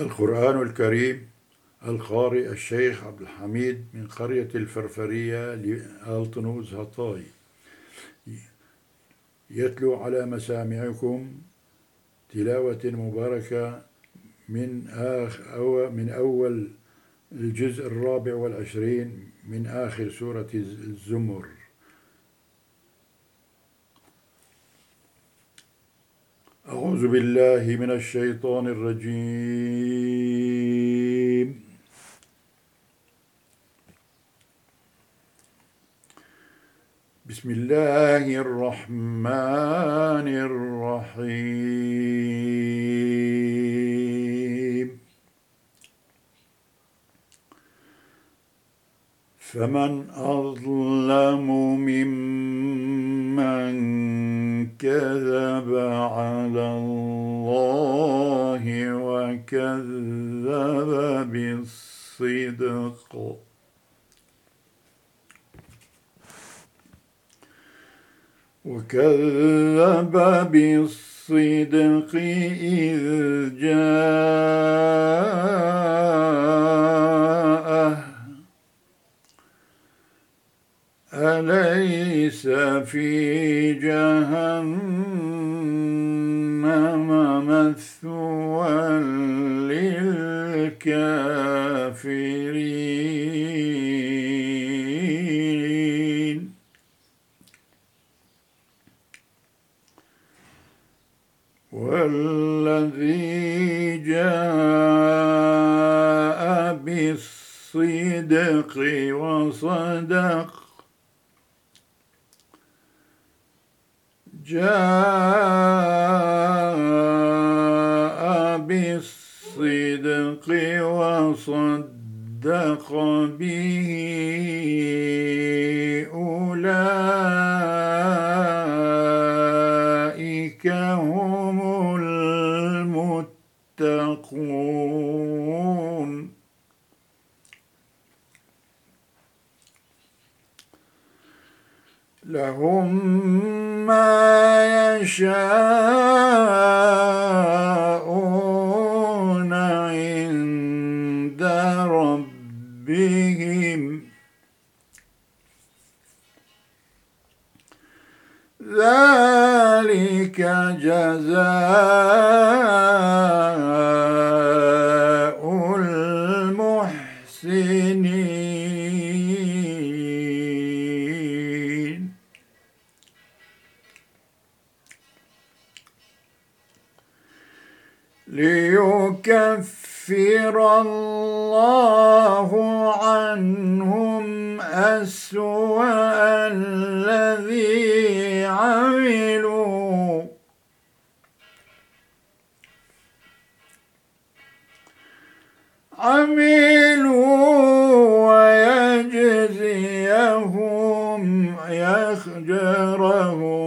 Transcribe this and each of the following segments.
القرآن الكريم القارئ الشيخ عبد الحميد من قرية الفرفرية لألطنوز هطاي. يتلو على مسامعكم تلاوة مباركة من آخ أو من أول الجزء الرابع والعشرين من آخر سورة الزمر. أعوذ بالله من الشيطان الرجيم. بسم الله الرحمن الرحيم. فمن أظلم ممن كذب على الله وكذب بالصدق. وكذب بالصدق إذ جاءه. أليس في جاء بالصدق وصدق به. ربهم ذلك جزاء المحسنين. ليكفر الله أسوأ الذي عملوا. عملوا ويجزيهم يخجرهم.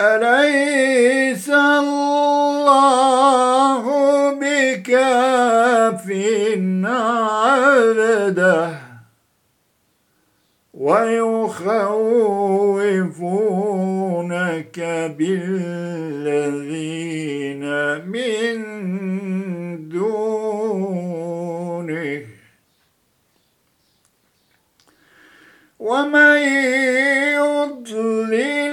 أليس الله بكاف عبده ويخوفونك بالذين من دونه ومن يضلل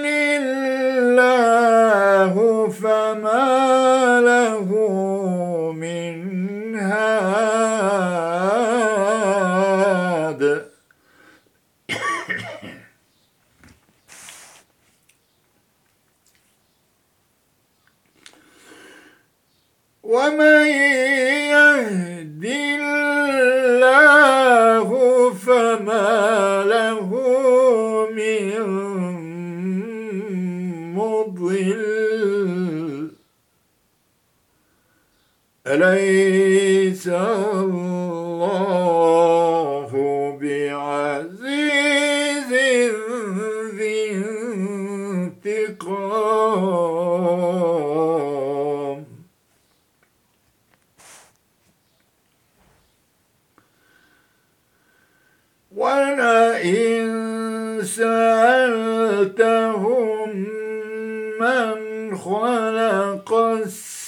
أليس الله بعزيز ذي انتقام؟ ولئن سألتهم من خلق السماء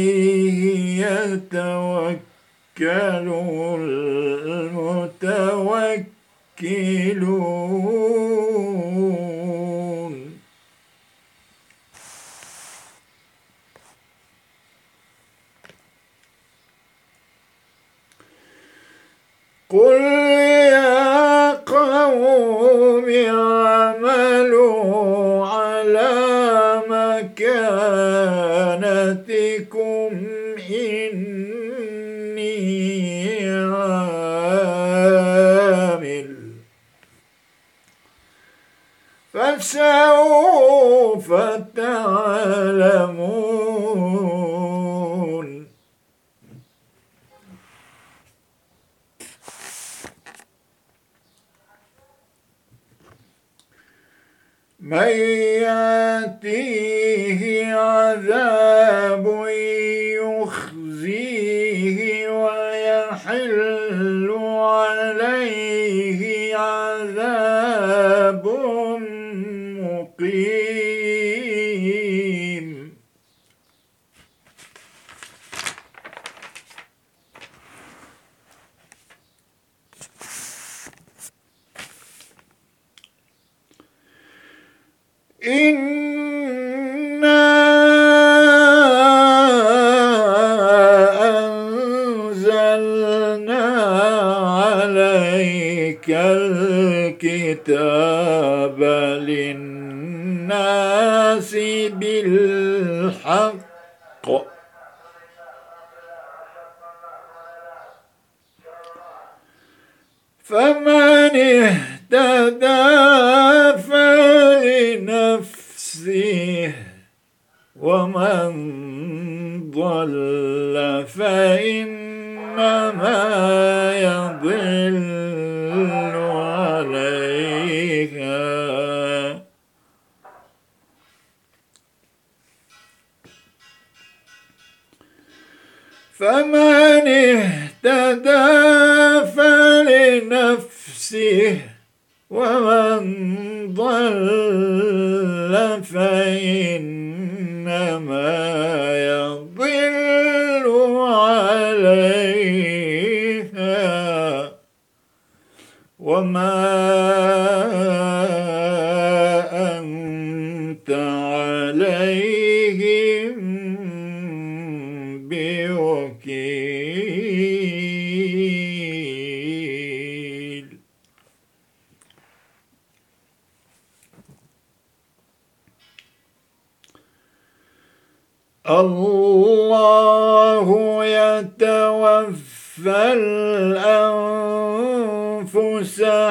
المتوكلون. قل يا قوم فسوف تعلمون من ياتيه ضل فإنما يضل عليها. فمن اهتدى فلنفسه ومن ضل فإنما وما أنت عليهم بوكيل. الله يتوفى الأنفس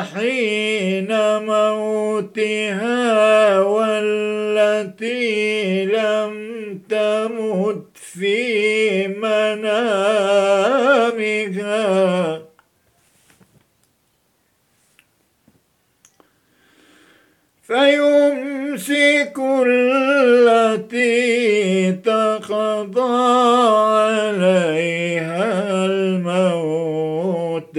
حين موتها والتي لم تمت في منامها. فيمسك التي تقضى عليها الموت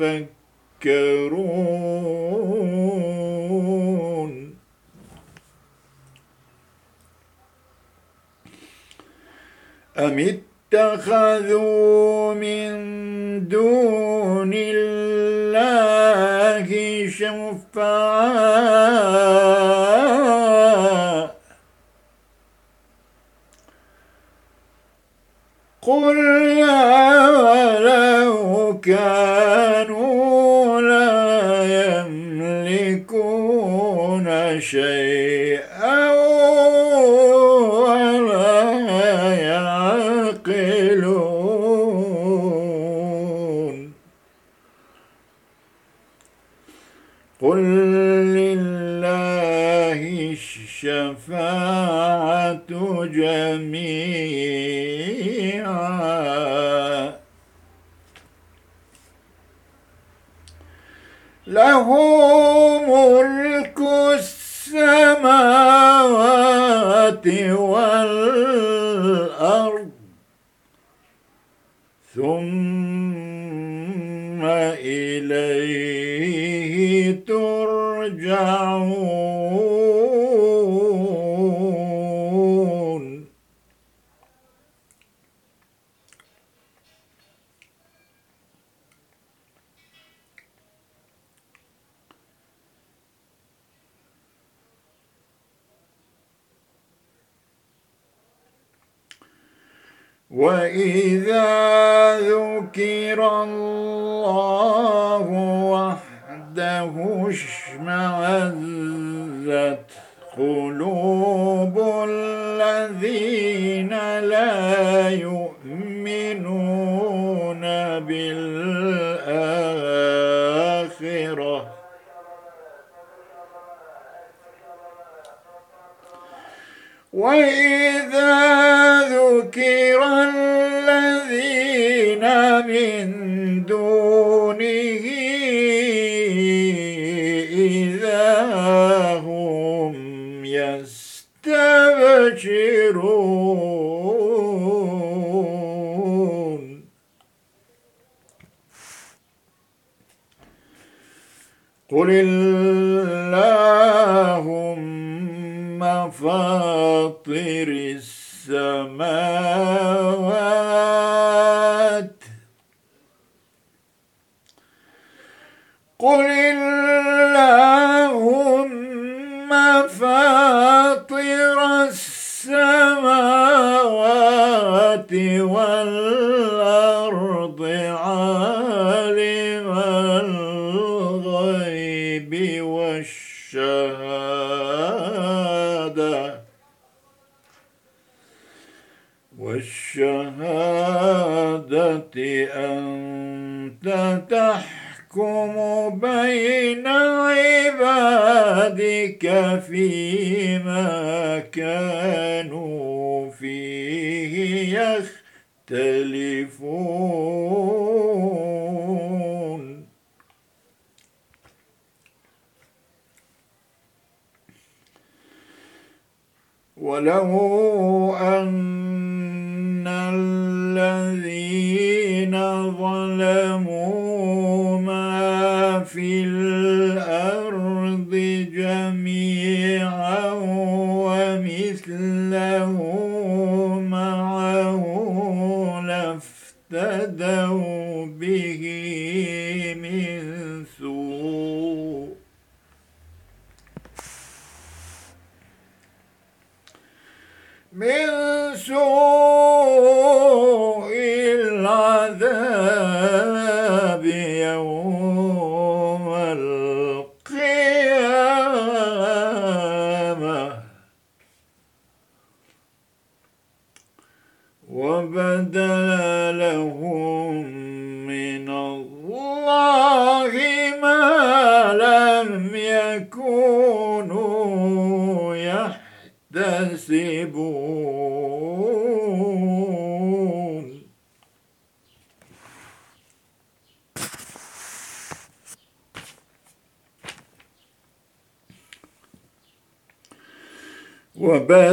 يتفكرون. أم اتخذوا من دون الله شفعاء؟ قل لو كانوا جميعا. له ملك السماوات والأرض. ثم إليه ترجعون. وإذا ذكر الله وحده اشمعزت قلوب الذين لا يؤمنون بالآخرة وإذا ذكر دونه إذا هم يستبشرون. قل اللهم فاطر السماوات قل ولو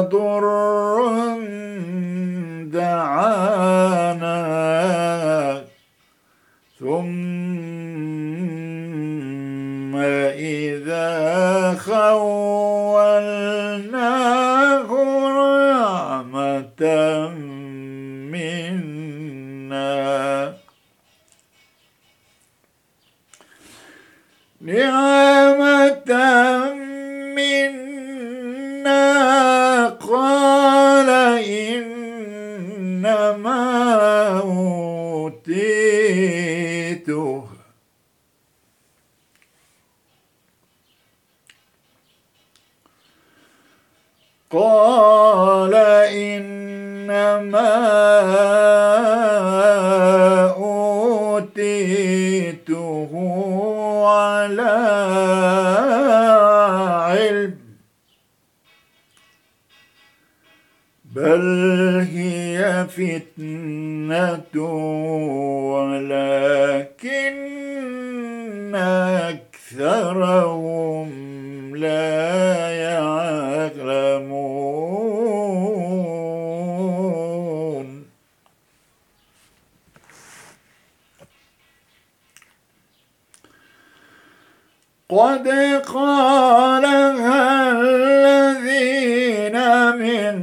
الإنسان لا يعلمون. قد قالها الذين من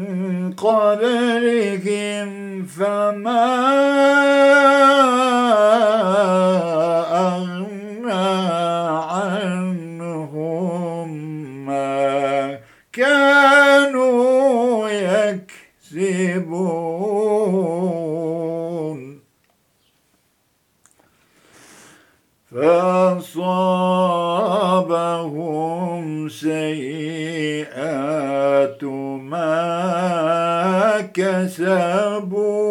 قبلهم فما كسبوا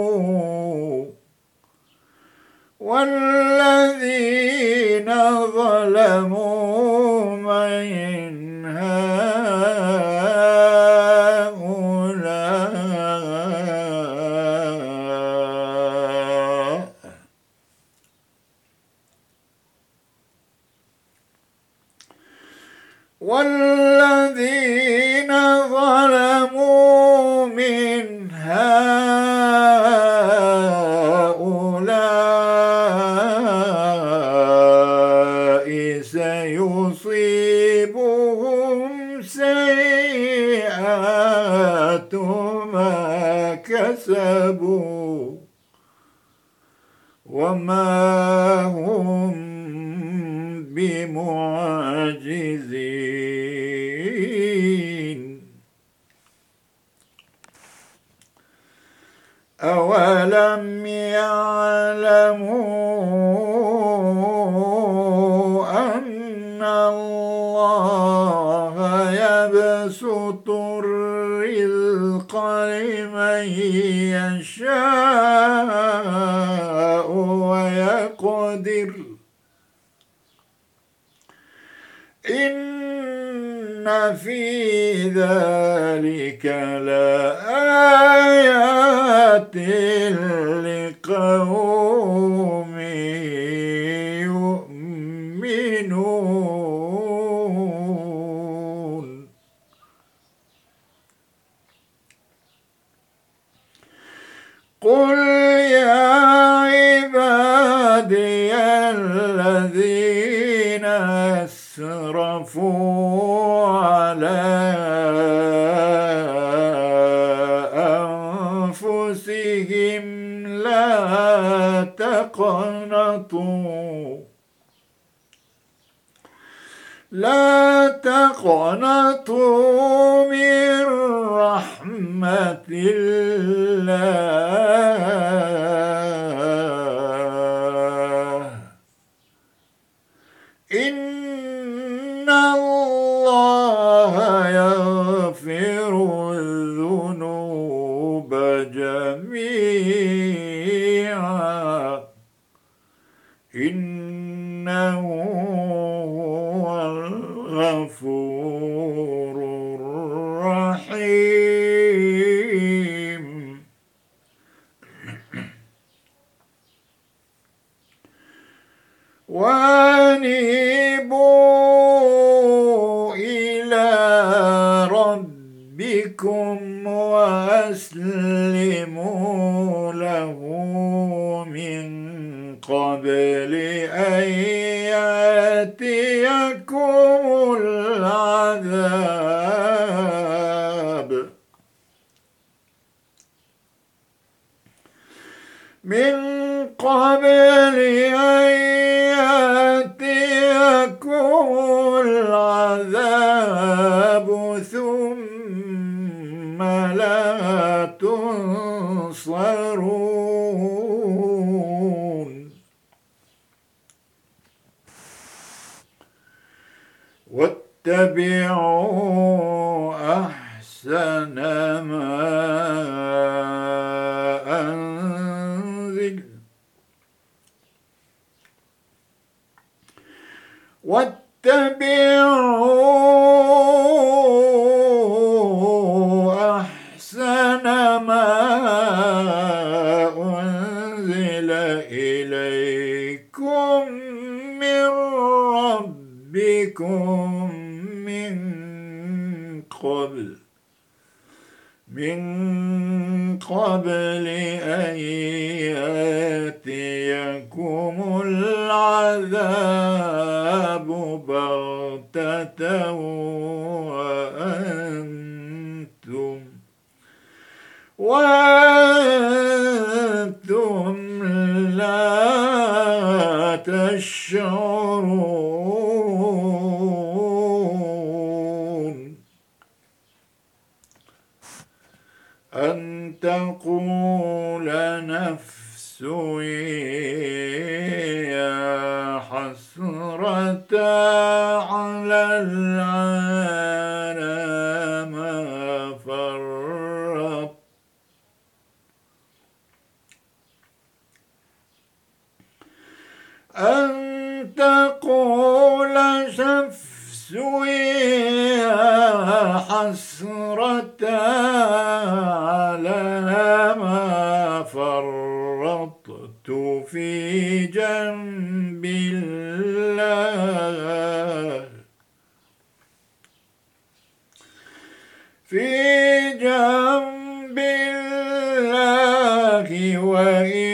والذين ظلموا من هؤلاء. والذين كسبوا وما ذلك لآيات لقوم يؤمنون. قل يا عبادي الذين أسرفون على أنفسهم لا تقنطوا. لا تقنطوا من رحمة الله. ربكم وأسلموا له من قبل أن يأتيكم العذاب. من قبل أن يأتيكم تنصرون واتبعوا أحسن ما أنزل. واتبعوا ربكم من قبل من قبل أن يأتيكم العذاب بغتة وأنتم وأنتم لا تشعرون على ما فرطت في جنب الله. في جنب الله وإن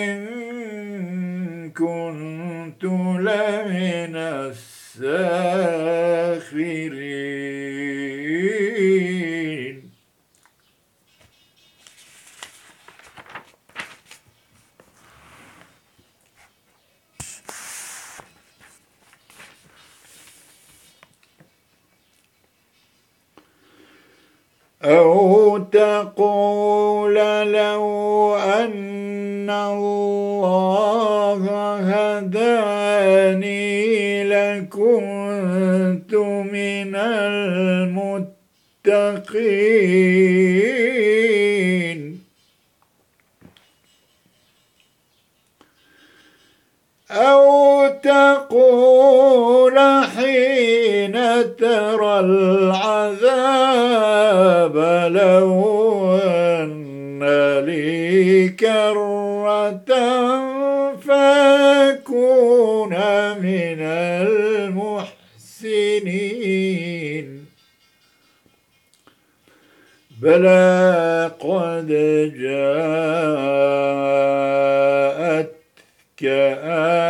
جاءتك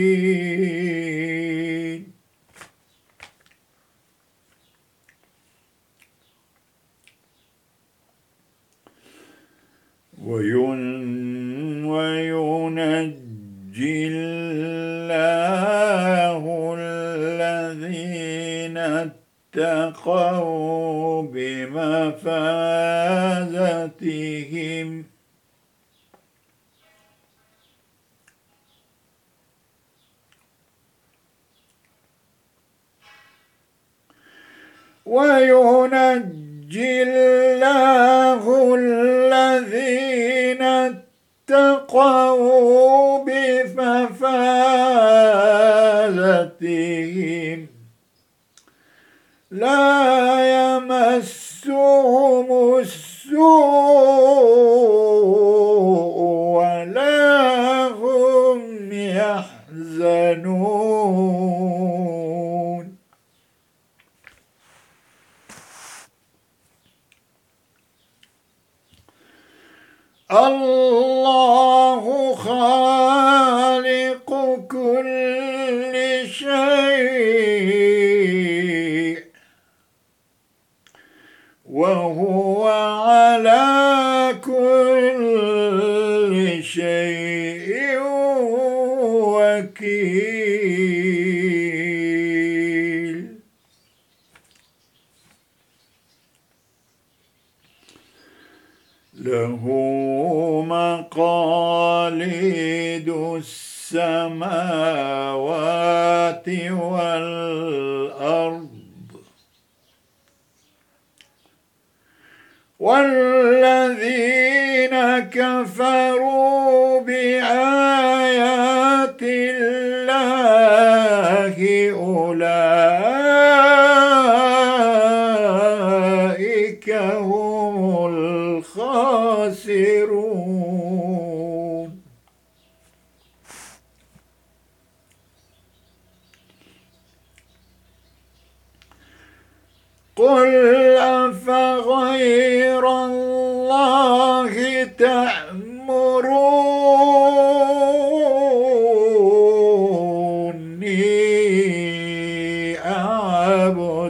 للمتكبرين وين وينجي الله الذين اتقوا بمفازتهم وينجي الله الذين اتقوا بمفازتهم. لا يمسهم السوء الله خالق كل شيء.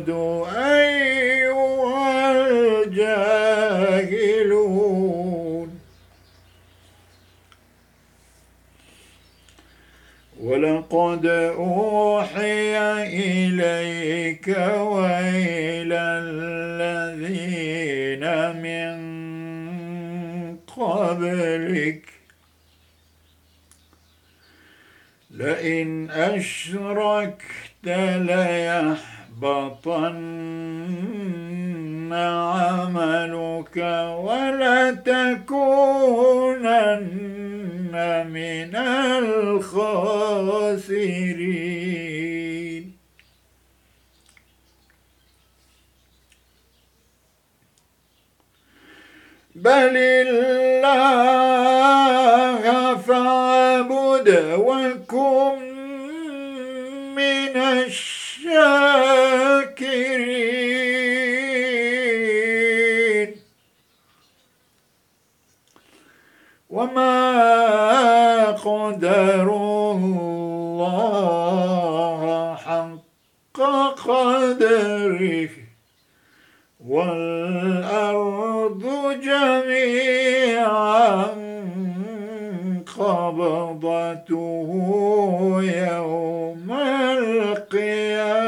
أيها الجاهلون. ولقد أوحي إليك وإلى الذين من قبلك. لئن أشركت ليحبطن عملك ولتكونن من الخاسرين. بل الله فاعبد وكن من الشاكرين وما قدروا الله حق قدره. والأرض جميعا قبضته يوم القيامة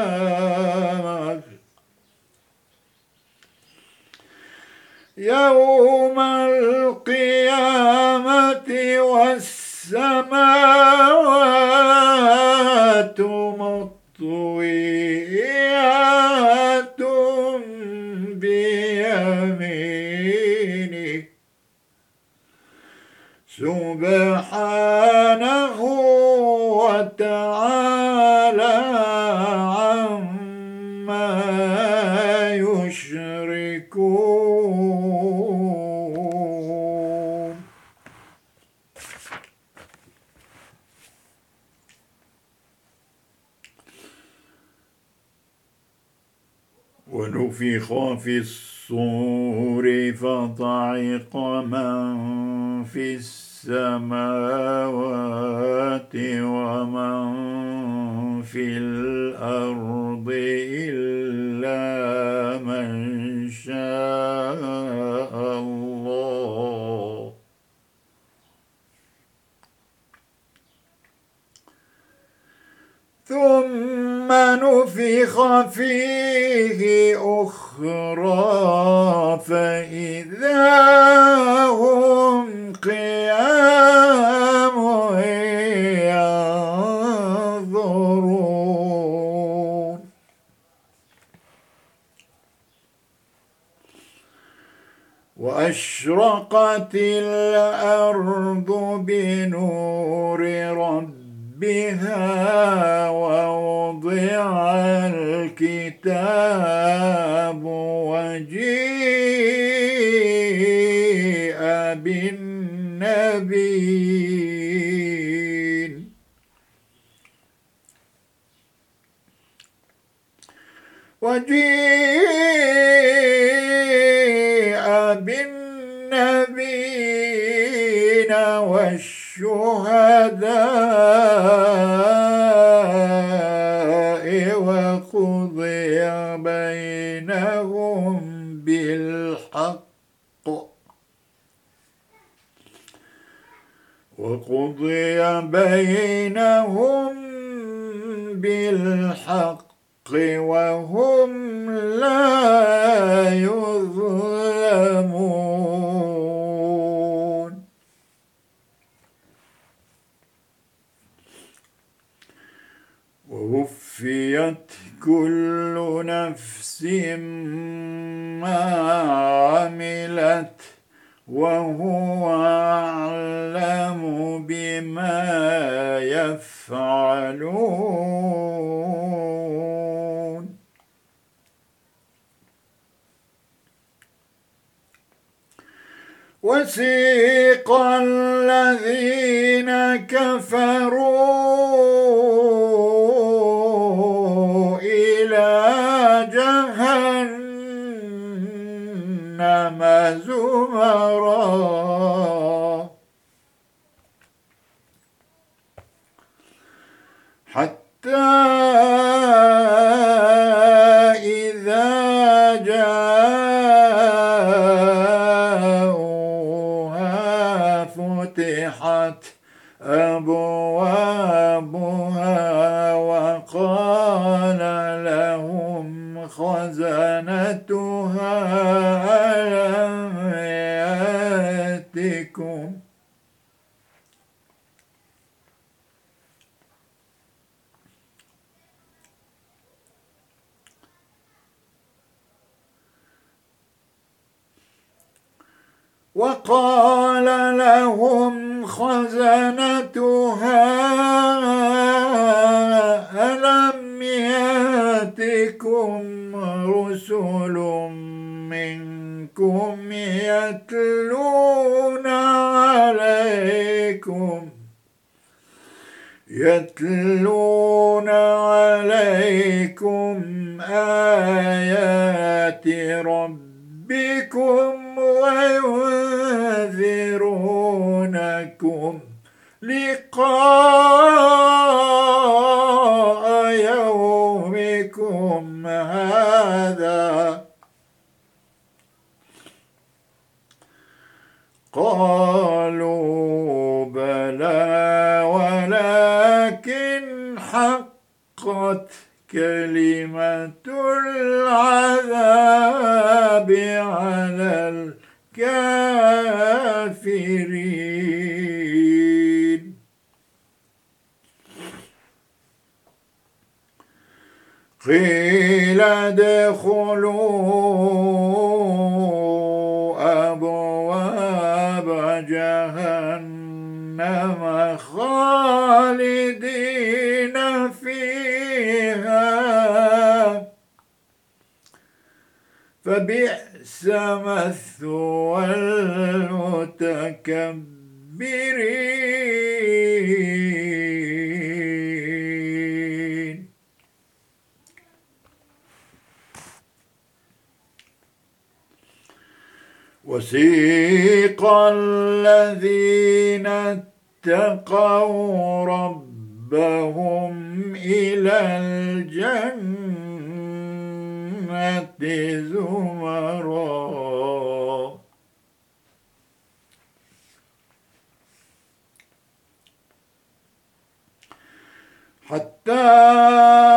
يوم القيامة والسماوات مطويات بيمينه سبحانه وتعالى ونفخ في الصور فطعق من في السماوات ومن في الأرض إلا من شاء الله ثم نفخ فيه أخرى فإذا بالحق وقضي بينهم بالحق وهم لا يظلمون. ووفيت كل نفس ما عملت وهو أعلم بما يفعلون. وسيق الذين كفروا. إلى جهنم زمرا. حتى إذا جاءوها فتحت أبوابها وقال خزنتها ألم يأتكم؟ وقال لهم خزنتها ألم يأتكم؟ رسل منكم يتلون عليكم. يتلون عليكم آيات ربكم وينذرونكم لقاء حقت كلمة العذاب على الكافرين. قيل ادخلوا فبئس مثوى المتكبرين. وسيق الذين اتقوا ربهم إلى الجنة. زمرا حتى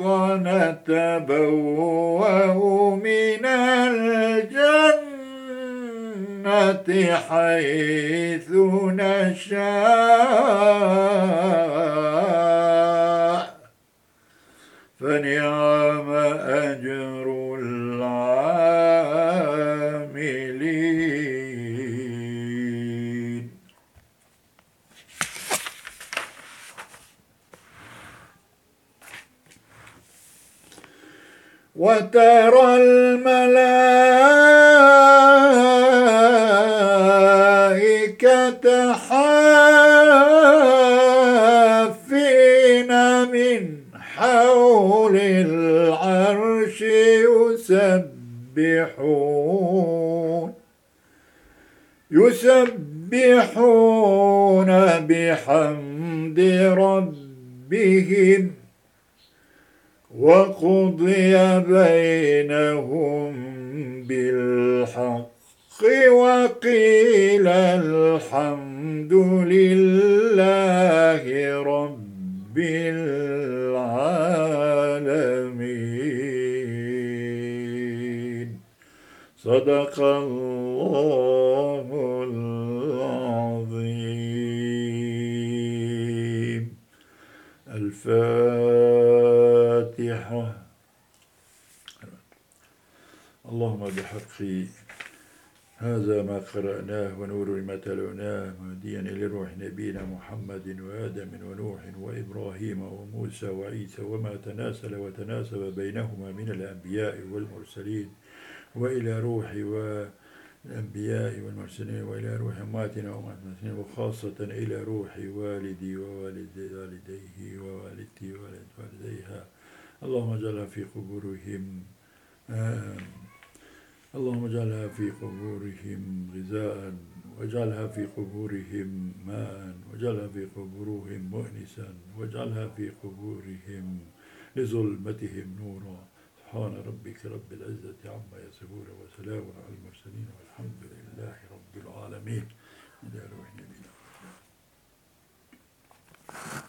الجرد نتبوأ من الجنة حيث نشاء. فنعم أجر وترى الملائكة حافين من حول العرش يسبحون يسبحون بحمد ربهم. وقضي بينهم بالحق وقيل الحمد لله رب العالمين. صدق الله العظيم. الفاتحة. اللهم بحق هذا ما قرأناه ونور ما تلوناه مهديا إلى روح نبينا محمد وآدم ونوح وإبراهيم وموسى وعيسى وما تناسل وتناسب بينهما من الأنبياء والمرسلين وإلى روح والأنبياء والمرسلين وإلى روح أمواتنا وأمواتنا وخاصة إلى روح والدي ووالدي والديه ووالدتي ووالد والديها. اللهم اجعلها في قبورهم. آمين. اللهم اجعلها في قبورهم غذاء واجعلها في قبورهم ماء واجعلها في قبورهم مؤنسا واجعلها في قبورهم لظلمتهم نورا سبحان ربك رب العزة عما يصفون وسلام على المرسلين والحمد لله رب العالمين إلى روح نبينا Thank you.